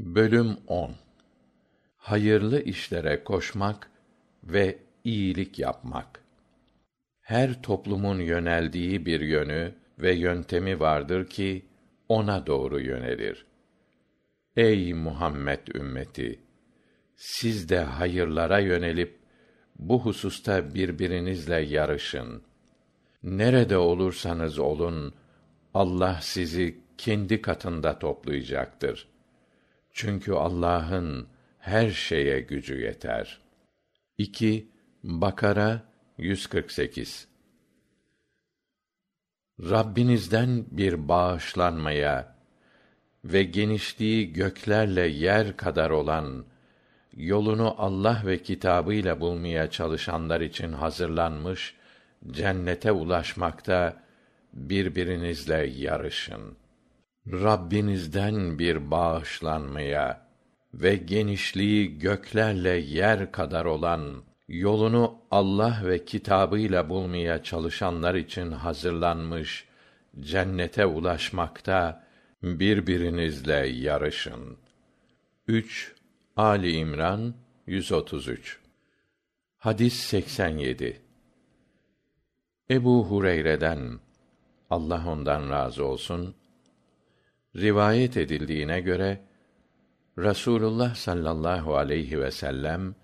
Bölüm 10 Hayırlı işlere koşmak ve iyilik yapmak. Her toplumun yöneldiği bir yönü ve yöntemi vardır ki ona doğru yönelir. Ey Muhammed ümmeti! Siz de hayırlara yönelip bu hususta birbirinizle yarışın. Nerede olursanız olun Allah sizi kendi katında toplayacaktır. Çünkü Allah'ın her şeye gücü yeter. 2 Bakara 148 Rabbinizden bir bağışlanmaya ve genişliği göklerle yer kadar olan yolunu Allah ve kitabıyla bulmaya çalışanlar için hazırlanmış cennete ulaşmakta birbirinizle yarışın. Rabbinizden bir bağışlanmaya ve genişliği göklerle yer kadar olan yolunu Allah ve kitabıyla bulmaya çalışanlar için hazırlanmış cennete ulaşmakta birbirinizle yarışın. 3 Ali İmran 133 Hadis 87 Ebu Hureyre'den Allah ondan razı olsun rivayet edildiğine göre Rasulullah sallallahu aleyhi ve sellem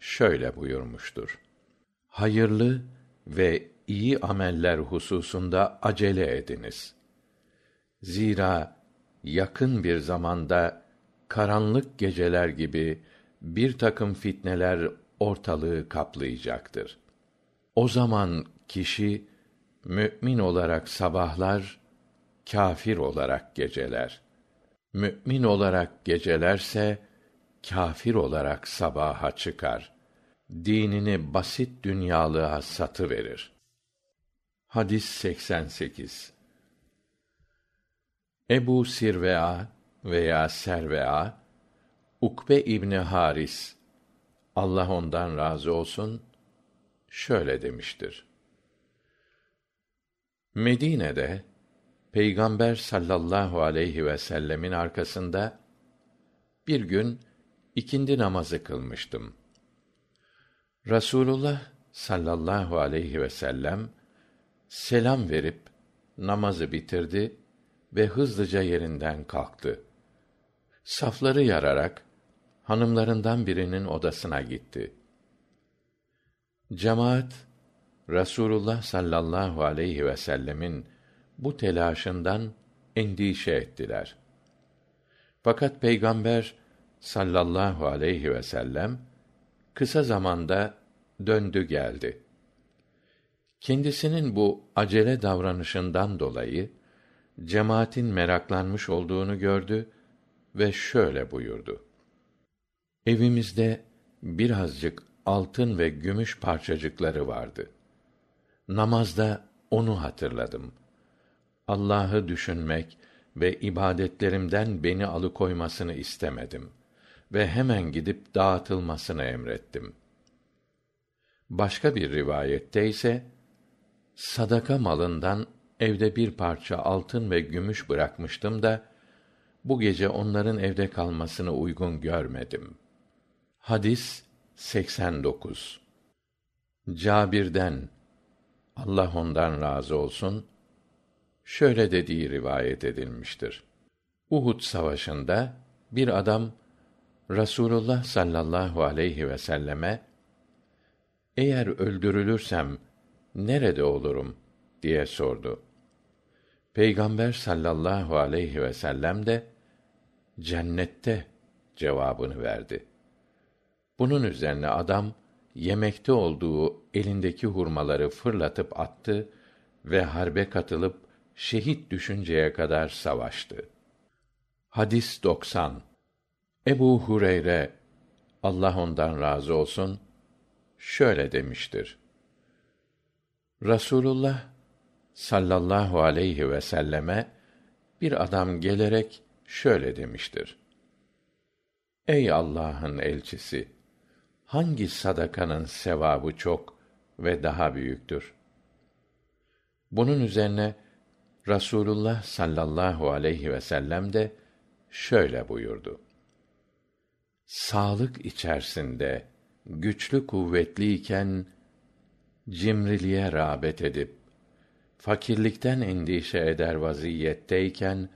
şöyle buyurmuştur. Hayırlı ve iyi ameller hususunda acele ediniz. Zira yakın bir zamanda karanlık geceler gibi bir takım fitneler ortalığı kaplayacaktır. O zaman kişi mümin olarak sabahlar, kâfir olarak geceler. Mümin olarak gecelerse kâfir olarak sabaha çıkar. Dinini basit dünyalığa satı verir. Hadis 88. Ebu Sirvea veya Servea Ukbe İbni Haris Allah ondan razı olsun şöyle demiştir. Medine'de Peygamber sallallahu aleyhi ve sellemin arkasında bir gün ikindi namazı kılmıştım. Rasulullah sallallahu aleyhi ve sellem selam verip namazı bitirdi ve hızlıca yerinden kalktı. Safları yararak hanımlarından birinin odasına gitti. Cemaat Rasulullah sallallahu aleyhi ve sellemin bu telaşından endişe ettiler. Fakat Peygamber sallallahu aleyhi ve sellem kısa zamanda döndü geldi. Kendisinin bu acele davranışından dolayı cemaatin meraklanmış olduğunu gördü ve şöyle buyurdu. Evimizde birazcık altın ve gümüş parçacıkları vardı. Namazda onu hatırladım. Allah'ı düşünmek ve ibadetlerimden beni alıkoymasını istemedim ve hemen gidip dağıtılmasını emrettim. Başka bir rivayette ise sadaka malından evde bir parça altın ve gümüş bırakmıştım da bu gece onların evde kalmasını uygun görmedim. Hadis 89. Cabir'den Allah ondan razı olsun şöyle dediği rivayet edilmiştir. Uhud savaşında bir adam Rasulullah sallallahu aleyhi ve selleme eğer öldürülürsem nerede olurum diye sordu. Peygamber sallallahu aleyhi ve sellem de cennette cevabını verdi. Bunun üzerine adam yemekte olduğu elindeki hurmaları fırlatıp attı ve harbe katılıp şehit düşünceye kadar savaştı. Hadis 90. Ebu Hureyre Allah ondan razı olsun şöyle demiştir. Rasulullah sallallahu aleyhi ve selleme bir adam gelerek şöyle demiştir. Ey Allah'ın elçisi! Hangi sadakanın sevabı çok ve daha büyüktür? Bunun üzerine Rasulullah sallallahu aleyhi ve sellem de şöyle buyurdu. sağlık içerisinde güçlü kuvvetliyken cimriliğe rağbet edip fakirlikten endişe eder vaziyetteyken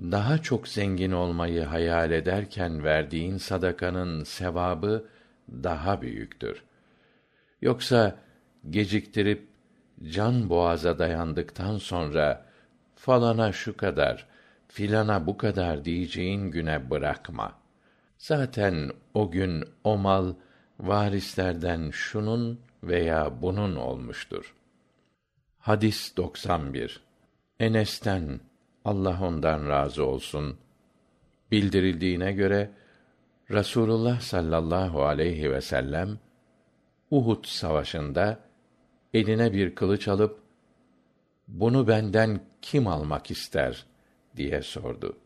daha çok zengin olmayı hayal ederken verdiğin sadakanın sevabı daha büyüktür. Yoksa geciktirip can boğaza dayandıktan sonra falana şu kadar, filana bu kadar diyeceğin güne bırakma. Zaten o gün o mal varislerden şunun veya bunun olmuştur. Hadis 91. Enes'ten Allah ondan razı olsun bildirildiğine göre Rasulullah sallallahu aleyhi ve sellem Uhud savaşında eline bir kılıç alıp bunu benden kim almak ister diye sordu.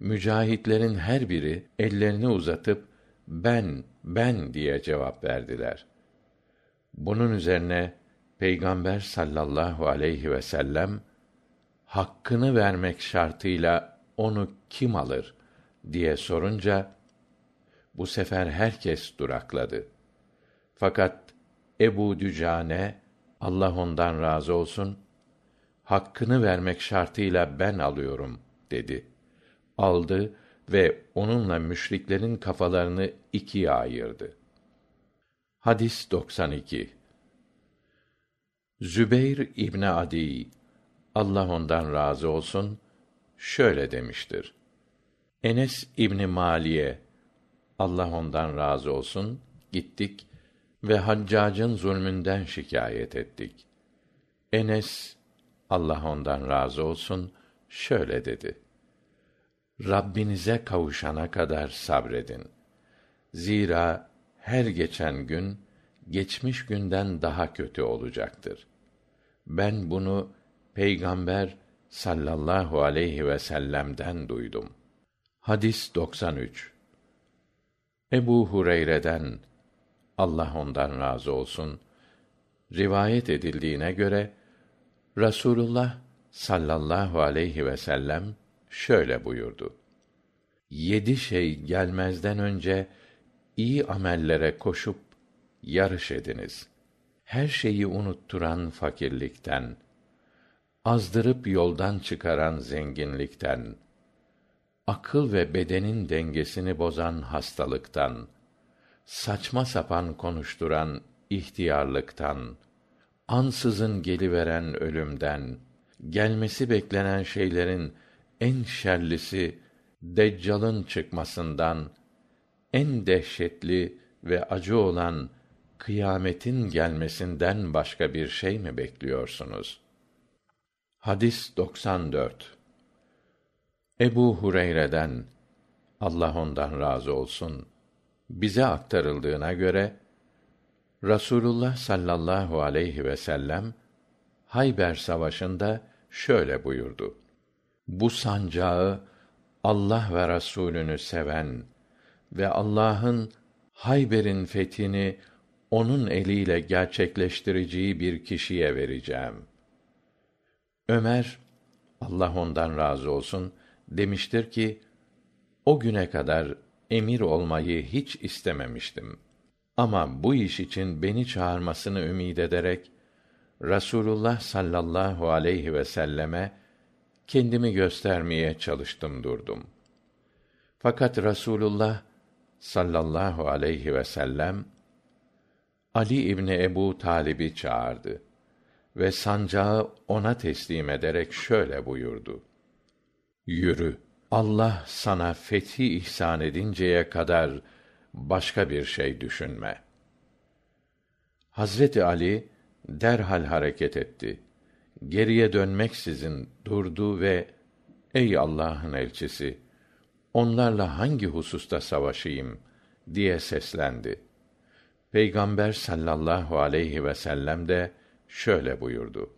Mücahitlerin her biri ellerini uzatıp ben ben diye cevap verdiler. Bunun üzerine Peygamber sallallahu aleyhi ve sellem hakkını vermek şartıyla onu kim alır diye sorunca bu sefer herkes durakladı. Fakat Ebu Dücane Allah ondan razı olsun hakkını vermek şartıyla ben alıyorum dedi. Aldı ve onunla müşriklerin kafalarını ikiye ayırdı. Hadis 92 Zübeyr İbni Adi Allah ondan razı olsun şöyle demiştir. Enes İbni Maliye Allah ondan razı olsun gittik ve Haccac'ın zulmünden şikayet ettik. Enes Allah ondan razı olsun şöyle dedi. Rabbinize kavuşana kadar sabredin. Zira her geçen gün geçmiş günden daha kötü olacaktır. Ben bunu Peygamber sallallahu aleyhi ve sellem'den duydum. Hadis 93. Ebu Hureyre'den Allah ondan razı olsun rivayet edildiğine göre Rasulullah sallallahu aleyhi ve sellem şöyle buyurdu. Yedi şey gelmezden önce iyi amellere koşup yarış ediniz. Her şeyi unutturan fakirlikten, azdırıp yoldan çıkaran zenginlikten, akıl ve bedenin dengesini bozan hastalıktan, saçma sapan konuşturan ihtiyarlıktan, ansızın geliveren ölümden, gelmesi beklenen şeylerin en şerlisi Deccal'ın çıkmasından, en dehşetli ve acı olan kıyametin gelmesinden başka bir şey mi bekliyorsunuz? Hadis 94 Ebu Hureyre'den Allah ondan razı olsun bize aktarıldığına göre Rasulullah sallallahu aleyhi ve sellem Hayber savaşında şöyle buyurdu. Bu sancağı Allah ve Rasulünü seven ve Allah'ın Hayber'in fethini onun eliyle gerçekleştireceği bir kişiye vereceğim. Ömer Allah ondan razı olsun demiştir ki o güne kadar emir olmayı hiç istememiştim. Ama bu iş için beni çağırmasını ümid ederek Rasulullah sallallahu aleyhi ve selleme kendimi göstermeye çalıştım durdum. Fakat Rasulullah sallallahu aleyhi ve sellem Ali İbni Ebu Talib'i çağırdı ve sancağı ona teslim ederek şöyle buyurdu. Yürü, Allah sana fethi ihsan edinceye kadar başka bir şey düşünme. Hazreti Ali derhal hareket etti. Geriye dönmeksizin durdu ve ey Allah'ın elçisi onlarla hangi hususta savaşayım diye seslendi. Peygamber sallallahu aleyhi ve sellem de şöyle buyurdu.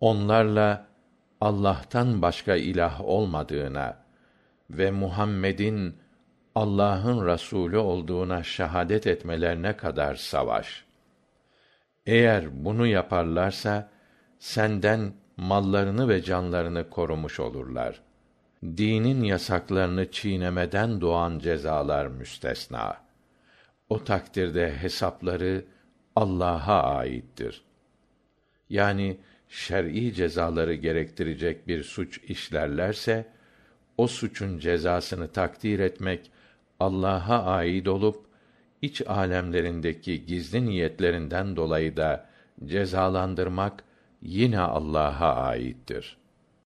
Onlarla Allah'tan başka ilah olmadığına ve Muhammed'in Allah'ın Resulü olduğuna şahadet etmelerine kadar savaş. Eğer bunu yaparlarsa senden mallarını ve canlarını korumuş olurlar. dinin yasaklarını çiğnemeden doğan cezalar müstesna. O takdirde hesapları Allah'a aittir. Yani şer'i cezaları gerektirecek bir suç işlerlerse o suçun cezasını takdir etmek Allah'a ait olup iç alemlerindeki gizli niyetlerinden dolayı da cezalandırmak yine Allah'a aittir.